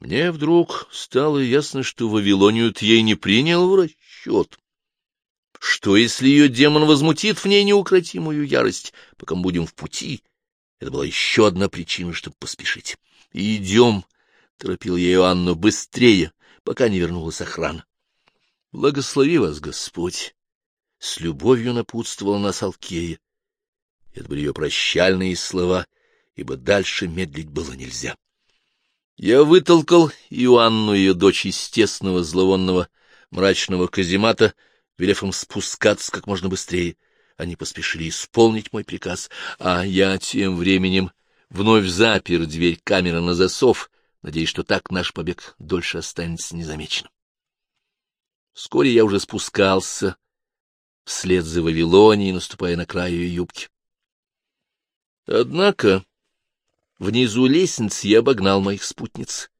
Мне вдруг стало ясно, что Вавилонию ей не принял в расчет. Что, если ее демон возмутит в ней неукротимую ярость, пока мы будем в пути? Это была еще одна причина, чтобы поспешить. — Идем, — торопил я Иоанну, — быстрее, пока не вернулась охрана. — Благослови вас, Господь! С любовью напутствовал нас Алкея. Это были ее прощальные слова, ибо дальше медлить было нельзя. Я вытолкал Иоанну, ее дочь, из тесного, зловонного, мрачного каземата, велев им спускаться как можно быстрее. Они поспешили исполнить мой приказ, а я тем временем вновь запер дверь камеры на засов, надеясь, что так наш побег дольше останется незамеченным. Вскоре я уже спускался вслед за Вавилонией, наступая на край ее юбки. Однако внизу лестницы я обогнал моих спутниц.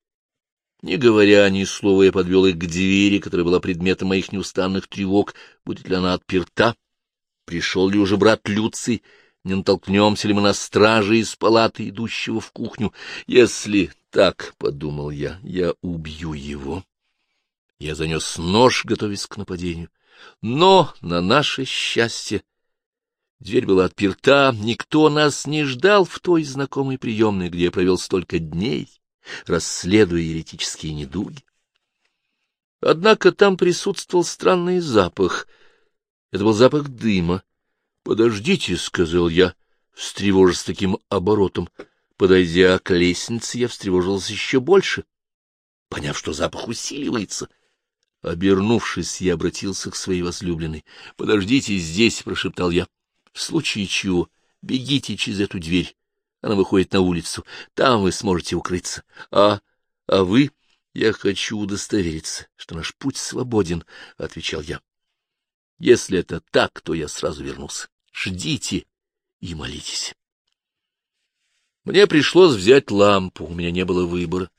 Не говоря ни слова, я подвел их к двери, которая была предметом моих неустанных тревог, будет ли она отперта. Пришел ли уже брат Люций, не натолкнемся ли мы на стражи из палаты, идущего в кухню. Если так, — подумал я, — я убью его. Я занес нож, готовясь к нападению. Но, на наше счастье, дверь была отперта, никто нас не ждал в той знакомой приемной, где я провел столько дней расследуя еретические недуги. Однако там присутствовал странный запах. Это был запах дыма. — Подождите, — сказал я, встревожившись таким оборотом. Подойдя к лестнице, я встревожился еще больше, поняв, что запах усиливается. Обернувшись, я обратился к своей возлюбленной. — Подождите здесь, — прошептал я. — В случае чего бегите через эту дверь. Она выходит на улицу. Там вы сможете укрыться. А, а вы? Я хочу удостовериться, что наш путь свободен, — отвечал я. Если это так, то я сразу вернулся. Ждите и молитесь. Мне пришлось взять лампу, у меня не было выбора.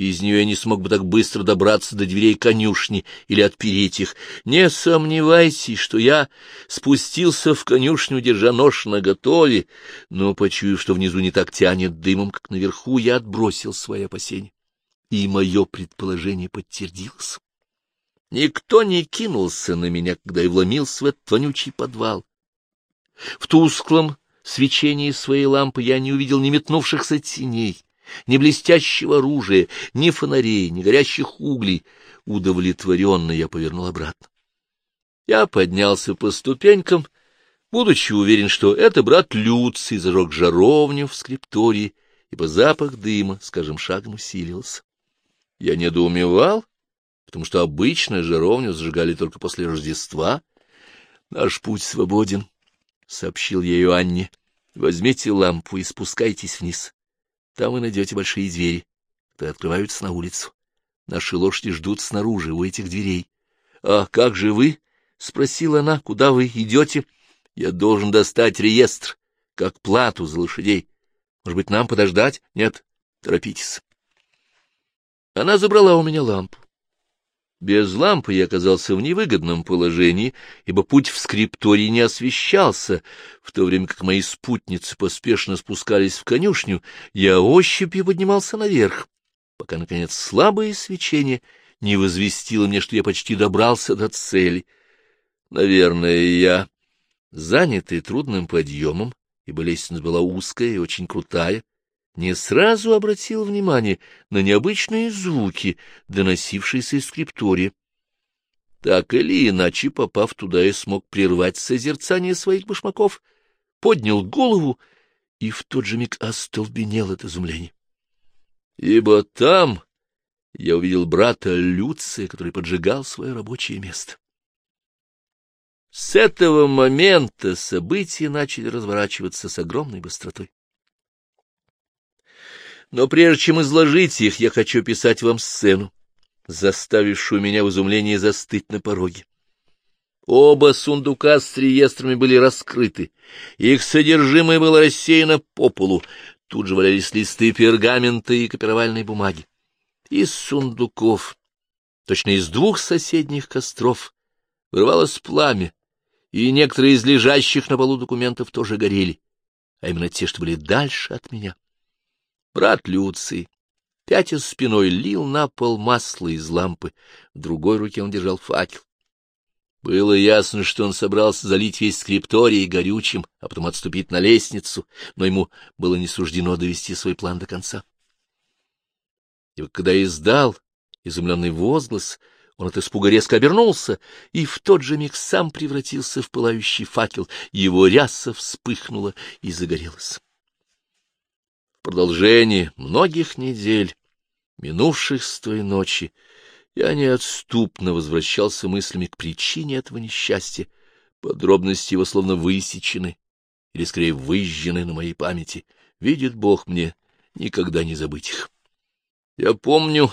Без нее я не смог бы так быстро добраться до дверей конюшни или отпереть их. Не сомневайтесь, что я спустился в конюшню, держа нож наготове, но, почуяв, что внизу не так тянет дымом, как наверху, я отбросил свои опасения. И мое предположение подтвердилось. Никто не кинулся на меня, когда я вломился в этот вонючий подвал. В тусклом свечении своей лампы я не увидел ни метнувшихся теней, ни блестящего оружия, ни фонарей, ни горящих углей. Удовлетворенно я повернул обратно. Я поднялся по ступенькам, будучи уверен, что это брат Люций зажег жаровню в скриптории, ибо запах дыма с каждым шагом усиливался. Я недоумевал, потому что обычно жаровню зажигали только после Рождества. Наш путь свободен, — сообщил я Анне. Возьмите лампу и спускайтесь вниз. Там вы найдете большие двери, которые открываются на улицу. Наши лошади ждут снаружи, у этих дверей. — А как же вы? — спросила она. — Куда вы идете? — Я должен достать реестр, как плату за лошадей. Может быть, нам подождать? Нет, торопитесь. Она забрала у меня лампу. Без лампы я оказался в невыгодном положении, ибо путь в скриптории не освещался. В то время как мои спутницы поспешно спускались в конюшню, я ощупью поднимался наверх, пока, наконец, слабое свечение не возвестило мне, что я почти добрался до цели. Наверное, я, занятый трудным подъемом, ибо лестница была узкая и очень крутая, не сразу обратил внимание на необычные звуки, доносившиеся из скриптория. Так или иначе, попав туда, я смог прервать созерцание своих башмаков, поднял голову и в тот же миг остолбенел от изумления. Ибо там я увидел брата Люция, который поджигал свое рабочее место. С этого момента события начали разворачиваться с огромной быстротой. Но прежде чем изложить их, я хочу писать вам сцену, заставившую меня в изумлении застыть на пороге. Оба сундука с реестрами были раскрыты, их содержимое было рассеяно по полу, тут же валялись листы пергамента и копировальной бумаги. Из сундуков, точно из двух соседних костров, вырывалось пламя, и некоторые из лежащих на полу документов тоже горели, а именно те, что были дальше от меня. Брат Люций пятя спиной, лил на пол масло из лампы, в другой руке он держал факел. Было ясно, что он собрался залить весь скрипторий горючим, а потом отступить на лестницу, но ему было не суждено довести свой план до конца. И вот когда издал изумленный возглас, он от испуга резко обернулся, и в тот же миг сам превратился в пылающий факел, его ряса вспыхнула и загорелась. В продолжении многих недель, минувших с той ночи, я неотступно возвращался мыслями к причине этого несчастья. Подробности его словно высечены, или скорее выжжены на моей памяти. Видит Бог мне никогда не забыть их. Я помню,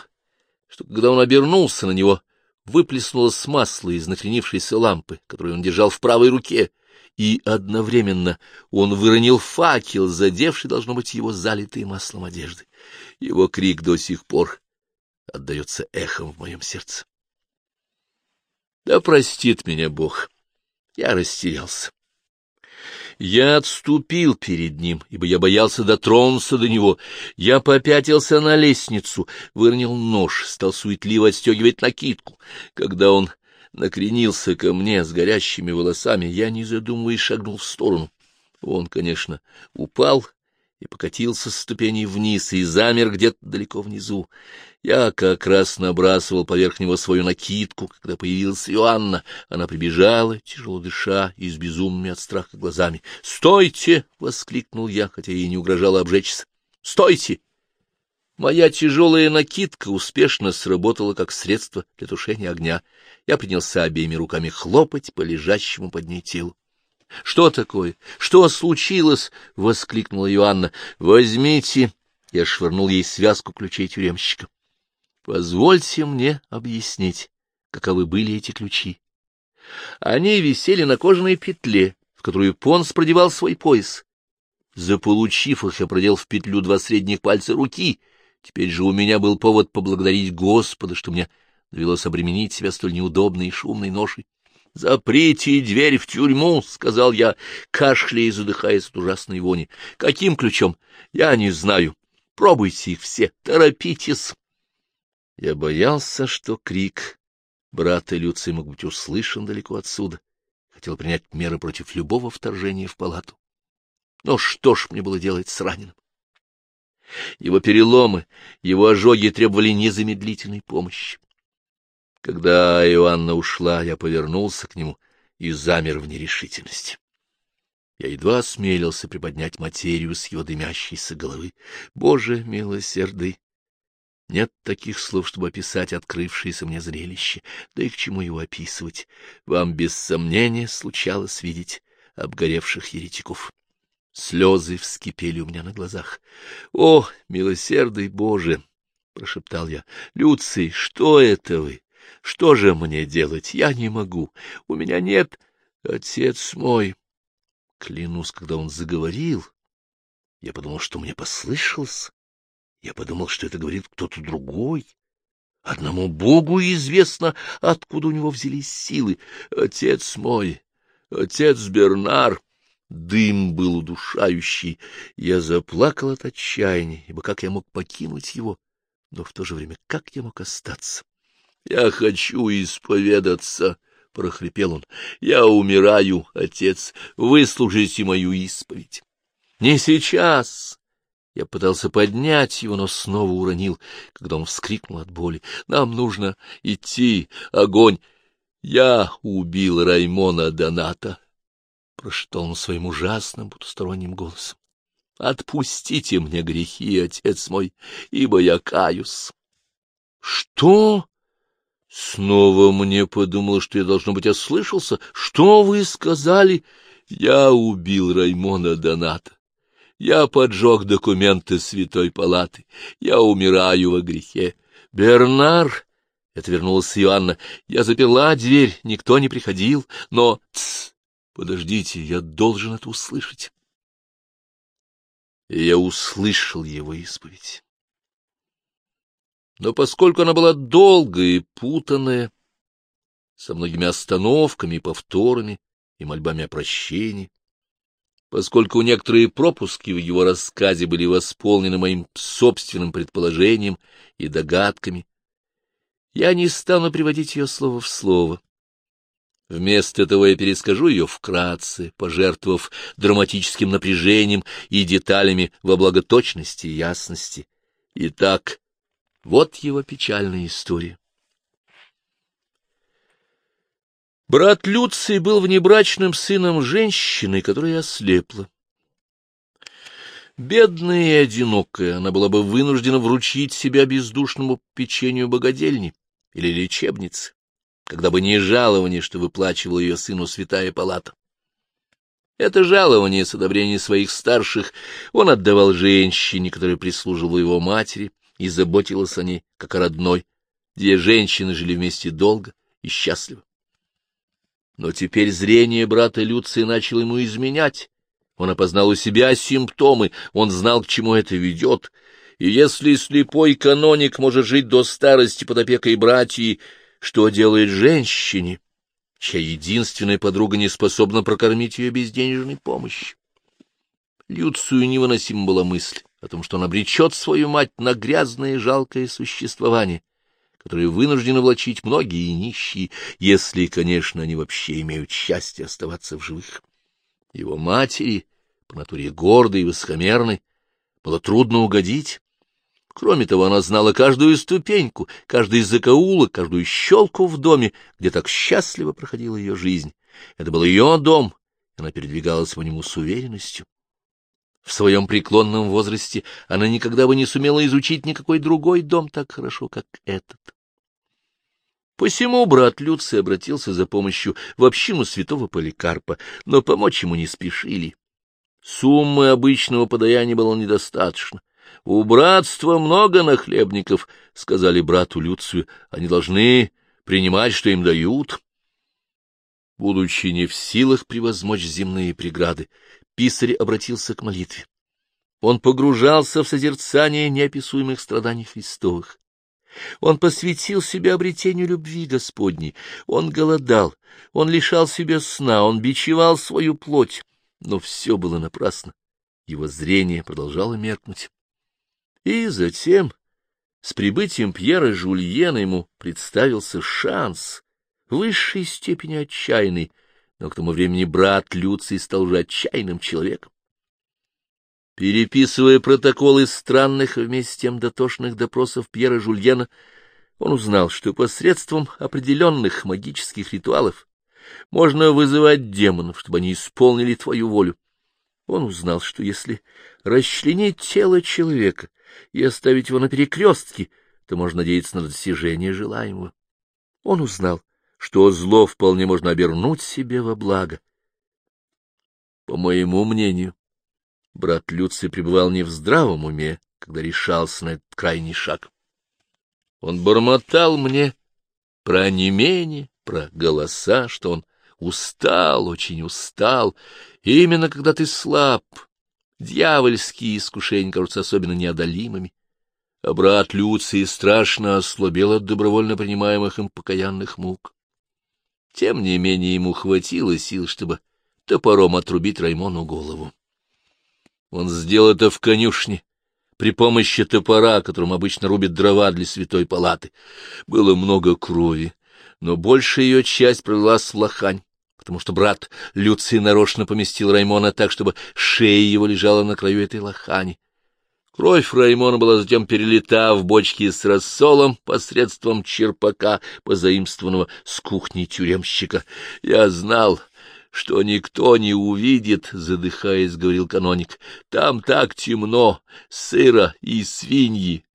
что когда он обернулся на него, выплеснулось масло из накренившейся лампы, которую он держал в правой руке, и одновременно он выронил факел, задевший, должно быть, его залитые маслом одежды. Его крик до сих пор отдается эхом в моем сердце. Да простит меня Бог, я растерялся. Я отступил перед ним, ибо я боялся дотронуться до него. Я попятился на лестницу, выронил нож, стал суетливо отстегивать накидку. Когда он накренился ко мне с горящими волосами, я, не задумываясь, шагнул в сторону. Он, конечно, упал и покатился с ступеней вниз и замер где-то далеко внизу. Я как раз набрасывал поверх него свою накидку, когда появилась Иоанна. Она прибежала, тяжело дыша и с безумными от страха глазами. «Стойте!» — воскликнул я, хотя ей не угрожало обжечься. «Стойте!» Моя тяжелая накидка успешно сработала как средство для тушения огня. Я принялся обеими руками хлопать по лежащему под ней телу. — Что такое? Что случилось? — воскликнула Иоанна. — Возьмите. Я швырнул ей связку ключей тюремщика. Позвольте мне объяснить, каковы были эти ключи. Они висели на кожаной петле, в которую Понс продевал свой пояс. Заполучив их, я продел в петлю два средних пальца руки. Теперь же у меня был повод поблагодарить Господа, что мне довелось обременить себя столь неудобной и шумной ношей. — Заприте дверь в тюрьму, — сказал я, кашляя и задыхаясь от ужасной вони. — Каким ключом? Я не знаю. Пробуйте их все, торопитесь. Я боялся, что крик брата Люции мог быть услышан далеко отсюда. Хотел принять меры против любого вторжения в палату. Но что ж мне было делать с раненым? Его переломы, его ожоги требовали незамедлительной помощи. Когда Иоанна ушла, я повернулся к нему и замер в нерешительности. Я едва осмелился приподнять материю с его дымящейся головы. Боже милосердый! Нет таких слов, чтобы описать открывшееся мне зрелище, да и к чему его описывать. Вам без сомнения случалось видеть обгоревших еретиков. Слезы вскипели у меня на глазах. — О, милосердный Боже! — прошептал я. — Люций, что это вы? Что же мне делать? Я не могу. У меня нет... Отец мой... Клянусь, когда он заговорил, я подумал, что мне послышалось. Я подумал, что это говорит кто-то другой. Одному Богу известно, откуда у него взялись силы. Отец мой, отец Бернар. Дым был удушающий. Я заплакал от отчаяния, ибо как я мог покинуть его? Но в то же время как я мог остаться? — Я хочу исповедаться, — прохрипел он. — Я умираю, отец, выслушайте мою исповедь. — Не сейчас, я пытался поднять его, но снова уронил, когда он вскрикнул от боли. «Нам нужно идти! Огонь! Я убил Раймона Доната!» Прошептал он своим ужасным потусторонним голосом. «Отпустите мне грехи, отец мой, ибо я каюсь!» «Что?» Снова мне подумал, что я, должно быть, ослышался. «Что вы сказали?» «Я убил Раймона Доната!» Я поджег документы Святой Палаты. Я умираю во грехе. Бернар, — это вернулась Иоанна, — я заперла дверь, никто не приходил, но... Тсс, подождите, я должен это услышать. И я услышал его исповедь. Но поскольку она была долгая и путанная, со многими остановками и повторами и мольбами о прощении, поскольку некоторые пропуски в его рассказе были восполнены моим собственным предположением и догадками, я не стану приводить ее слово в слово. Вместо этого я перескажу ее вкратце, пожертвовав драматическим напряжением и деталями во благо точности и ясности. Итак, вот его печальная история. Брат Люций был внебрачным сыном женщины, которая ослепла. Бедная и одинокая, она была бы вынуждена вручить себя бездушному печенью богадельни или лечебницы, когда бы не жалование, что выплачивала ее сыну святая палата. Это жалование с одобрения своих старших он отдавал женщине, которая прислуживала его матери и заботилась о ней, как о родной, где женщины жили вместе долго и счастливо. Но теперь зрение брата Люции начало ему изменять. Он опознал у себя симптомы, он знал, к чему это ведет. И если слепой каноник может жить до старости под опекой братьев, что делает женщине, чья единственная подруга не способна прокормить ее без денежной помощи? Люцию невыносима была мысль о том, что он обречет свою мать на грязное и жалкое существование, которые вынуждены влачить многие нищие, если, конечно, они вообще имеют счастье оставаться в живых. Его матери, по натуре гордой и высокомерной, было трудно угодить. Кроме того, она знала каждую ступеньку, каждый закоулок, каждую щелку в доме, где так счастливо проходила ее жизнь. Это был ее дом, она передвигалась по нему с уверенностью. В своем преклонном возрасте она никогда бы не сумела изучить никакой другой дом так хорошо, как этот. Посему брат Люций обратился за помощью в общину святого Поликарпа, но помочь ему не спешили. Суммы обычного подаяния было недостаточно. У братства много нахлебников, — сказали брату Люцию, — они должны принимать, что им дают. Будучи не в силах превозмочь земные преграды, писарь обратился к молитве. Он погружался в созерцание неописуемых страданий Христовых. Он посвятил себя обретению любви Господней. Он голодал, он лишал себя сна, он бичевал свою плоть. Но все было напрасно. Его зрение продолжало меркнуть. И затем, с прибытием Пьера Жульена, ему представился шанс, в высшей степени отчаянный, но к тому времени брат Люций стал уже отчаянным человеком. Переписывая протоколы странных вместе с тем дотошных допросов Пьера Жульена, он узнал, что посредством определенных магических ритуалов можно вызывать демонов, чтобы они исполнили твою волю. Он узнал, что если расчленить тело человека и оставить его на перекрестке, то можно надеяться на достижение желаемого. Он узнал, что зло вполне можно обернуть себе во благо. По моему мнению, брат Люций пребывал не в здравом уме, когда решался на этот крайний шаг. Он бормотал мне про онемение, про голоса, что он устал, очень устал, и именно когда ты слаб, дьявольские искушения кажутся особенно неодолимыми, а брат Люций страшно ослабел от добровольно принимаемых им покаянных мук. Тем не менее ему хватило сил, чтобы топором отрубить Раймону голову. Он сделал это в конюшне, при помощи топора, которым обычно рубят дрова для святой палаты. Было много крови, но большая ее часть пролилась лохань, потому что брат Люций нарочно поместил Раймона так, чтобы шея его лежала на краю этой лохани. Кровь Раймона была затем перелита в бочки с рассолом посредством черпака, позаимствованного с кухни тюремщика. Я знал, что никто не увидит, — задыхаясь, говорил каноник. — Там так темно, сыро и свиньи.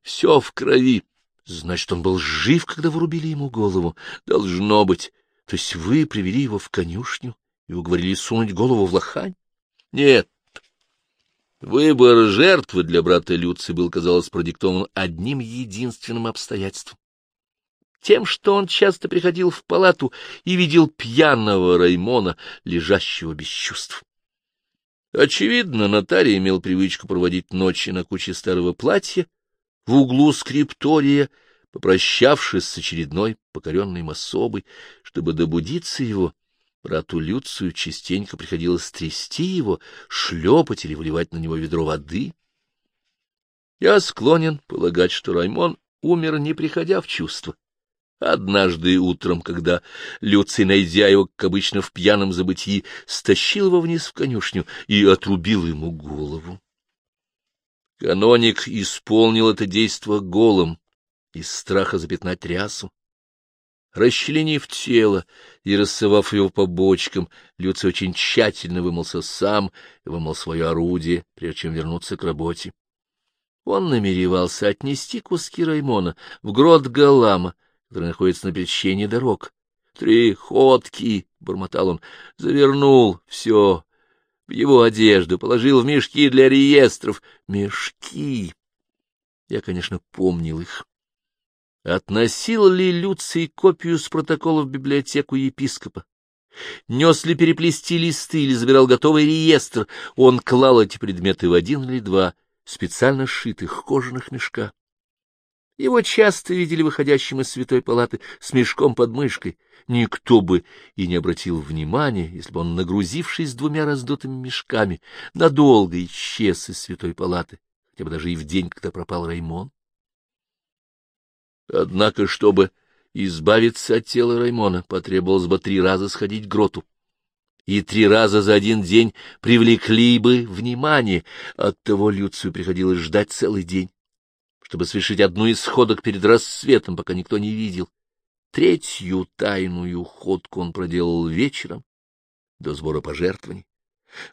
Все в крови. Значит, он был жив, когда вырубили ему голову. Должно быть. То есть вы привели его в конюшню и уговорили сунуть голову в лохань? Нет. Выбор жертвы для брата Люци был, казалось, продиктован одним единственным обстоятельством тем, что он часто приходил в палату и видел пьяного Раймона, лежащего без чувств. Очевидно, нотарий имел привычку проводить ночи на куче старого платья в углу скриптория, попрощавшись с очередной покоренной особой, чтобы добудиться его, Брату Люцию частенько приходилось трясти его, шлепать или вливать на него ведро воды. Я склонен полагать, что Раймон умер, не приходя в чувство. Однажды утром, когда Люций, найдя его, как обычно, в пьяном забытии, стащил его вниз в конюшню и отрубил ему голову. Каноник исполнил это действо голым, из страха запятнать рясу. Расчленив тело и рассывав его по бочкам, Люций очень тщательно вымылся сам и вымыл свое орудие, прежде чем вернуться к работе. Он намеревался отнести куски Раймона в грот Галама, который находится на пересечении дорог. «Три ходки!» — бормотал он. «Завернул все в его одежду, положил в мешки для реестров. Мешки!» Я, конечно, помнил их. Относил ли Люций копию с протокола в библиотеку епископа? Нес ли переплести листы или забирал готовый реестр? Он клал эти предметы в один или два специально сшитых кожаных мешка. Его часто видели выходящим из святой палаты с мешком под мышкой. Никто бы и не обратил внимания, если бы он, нагрузившись двумя раздутыми мешками, надолго исчез из святой палаты, хотя бы даже и в день, когда пропал Раймон. Однако, чтобы избавиться от тела Раймона, потребовалось бы три раза сходить к гроту. И три раза за один день привлекли бы внимание, оттого Люцию приходилось ждать целый день, чтобы совершить одну из ходок перед рассветом, пока никто не видел. Третью тайную ходку он проделал вечером, до сбора пожертвований.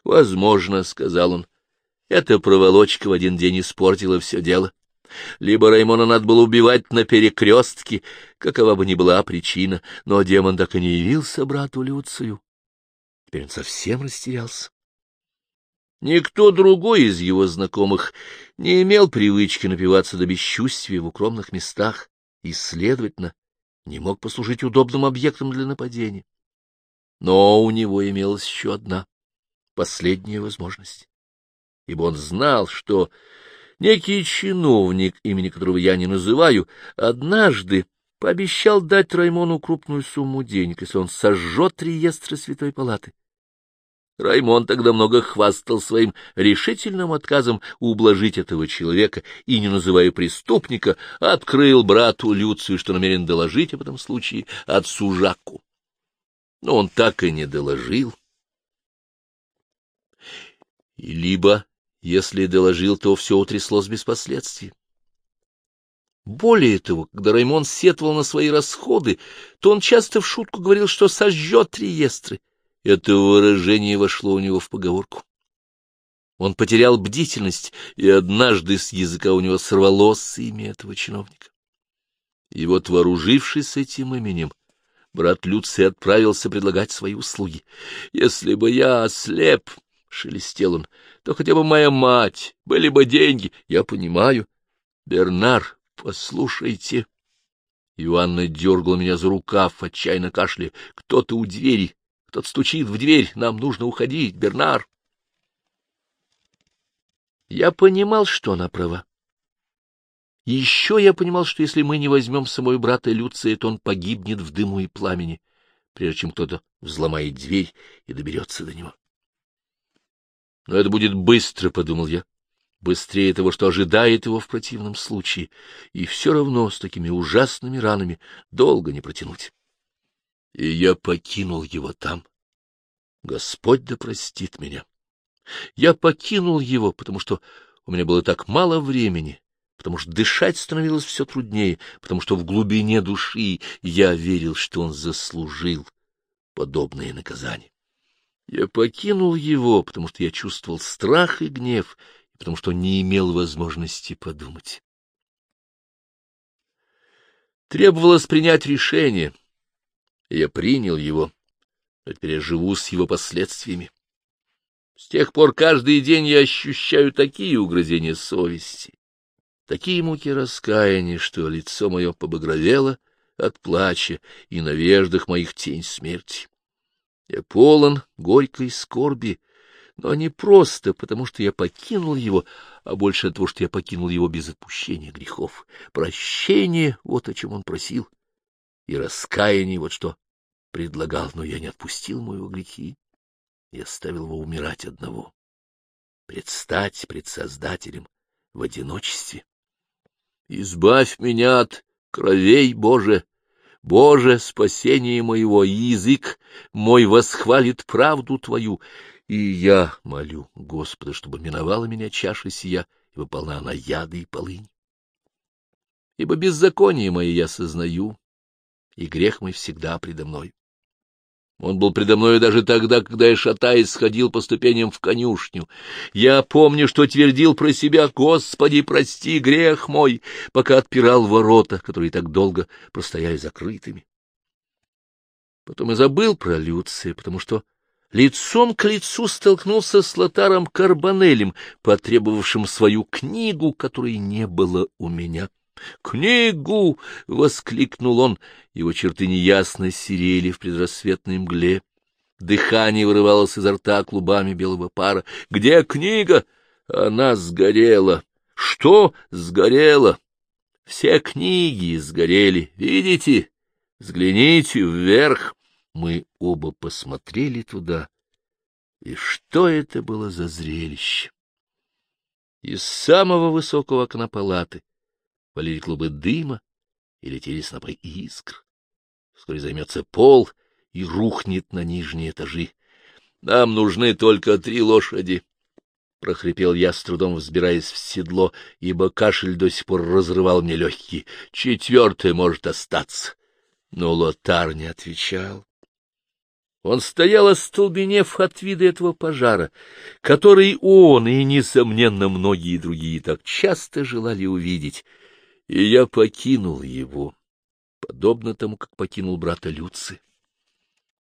Возможно, — сказал он, — эта проволочка в один день испортила все дело либо Раймона надо было убивать на перекрестке, какова бы ни была причина, но демон так и не явился брату Люцию. Теперь он совсем растерялся. Никто другой из его знакомых не имел привычки напиваться до бесчувствия в укромных местах и, следовательно, не мог послужить удобным объектом для нападения. Но у него имелась еще одна, последняя возможность, ибо он знал, что Некий чиновник, имени которого я не называю, однажды пообещал дать Раймону крупную сумму денег, если он сожжет реестры Святой Палаты. Раймон тогда много хвастал своим решительным отказом ублажить этого человека и, не называя преступника, открыл брату Люцию, что намерен доложить об этом случае отцу Жаку. Но он так и не доложил. И либо если доложил, то все утряслось без последствий. Более того, когда Раймон сетовал на свои расходы, то он часто в шутку говорил, что сожжет реестры. Это выражение вошло у него в поговорку. Он потерял бдительность, и однажды с языка у него сорвалось имя этого чиновника. И вот, вооружившись этим именем, брат Люций отправился предлагать свои услуги. «Если бы я ослеп, — шелестел он, то хотя бы моя мать, были бы деньги, я понимаю. Бернар, послушайте. Иоанна дергала меня за рукав, отчаянно кашляя. Кто-то у двери, кто-то стучит в дверь, нам нужно уходить, Бернар. Я понимал, что она права. еще я понимал, что если мы не возьмем с собой брата Люция, то он погибнет в дыму и пламени, прежде чем кто-то взломает дверь и доберется до него. Но это будет быстро, — подумал я, — быстрее того, что ожидает его в противном случае, и все равно с такими ужасными ранами долго не протянуть. И я покинул его там. Господь да простит меня. Я покинул его, потому что у меня было так мало времени, потому что дышать становилось все труднее, потому что в глубине души я верил, что он заслужил подобное наказание. Я покинул его, потому что я чувствовал страх и гнев, и потому что не имел возможности подумать. Требовалось принять решение, я принял его, но теперь я живу с его последствиями. С тех пор каждый день я ощущаю такие угрызения совести, такие муки раскаяния, что лицо мое побагровело от плача, и на веждах моих тень смерти. Я полон горькой скорби, но не просто потому, что я покинул его, а больше от того, что я покинул его без отпущения грехов. Прощение — вот о чем он просил, и раскаяние — вот что предлагал, но я не отпустил моего грехи и оставил его умирать одного. Предстать пред Создателем в одиночестве. Избавь меня от кровей, Боже! Боже, спасение моего, язык мой восхвалит правду Твою, и я молю Господа, чтобы миновала меня чаша сия, ибо полна она яда и полынь. Ибо беззаконие мои я сознаю, и грех мой всегда предо мной. Он был предо мною даже тогда, когда я, шатаясь, сходил по ступеням в конюшню. Я помню, что твердил про себя, «Господи, прости грех мой», пока отпирал ворота, которые так долго простояли закрытыми. Потом я забыл про Люция, потому что лицом к лицу столкнулся с Лотаром Карбонелем, потребовавшим свою книгу, которой не было у меня. «Книгу!» — воскликнул он. Его черты неясно серели в предрассветной мгле. Дыхание вырывалось изо рта клубами белого пара. «Где книга?» «Она сгорела». «Что сгорела?» «Все книги сгорели. Видите? Взгляните вверх». Мы оба посмотрели туда. И что это было за зрелище? Из самого высокого окна палаты валили клубы дыма и летели снопы искр. Вскоре займется пол и рухнет на нижние этажи. Нам нужны только три лошади. — прохрипел я, с трудом взбираясь в седло, ибо кашель до сих пор разрывал мне легкие. Четвертый может остаться. Но Лотар не отвечал. Он стоял, остолбенев от вида этого пожара, который он и, несомненно, многие другие так часто желали увидеть — и я покинул его, подобно тому, как покинул брата Люци.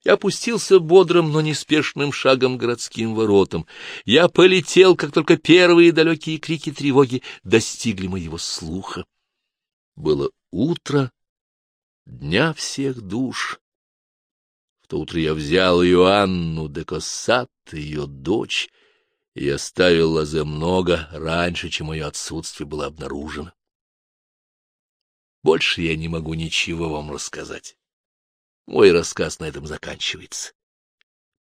Я опустился бодрым, но неспешным шагом городским воротам. Я полетел, как только первые далекие крики тревоги достигли моего слуха. Было утро дня всех душ. В то утро я взял Иоанну де Коссат, ее дочь, и оставил лозе много раньше, чем мое отсутствие было обнаружено. Больше я не могу ничего вам рассказать. Мой рассказ на этом заканчивается.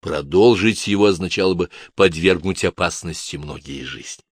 Продолжить его означало бы подвергнуть опасности многие жизни.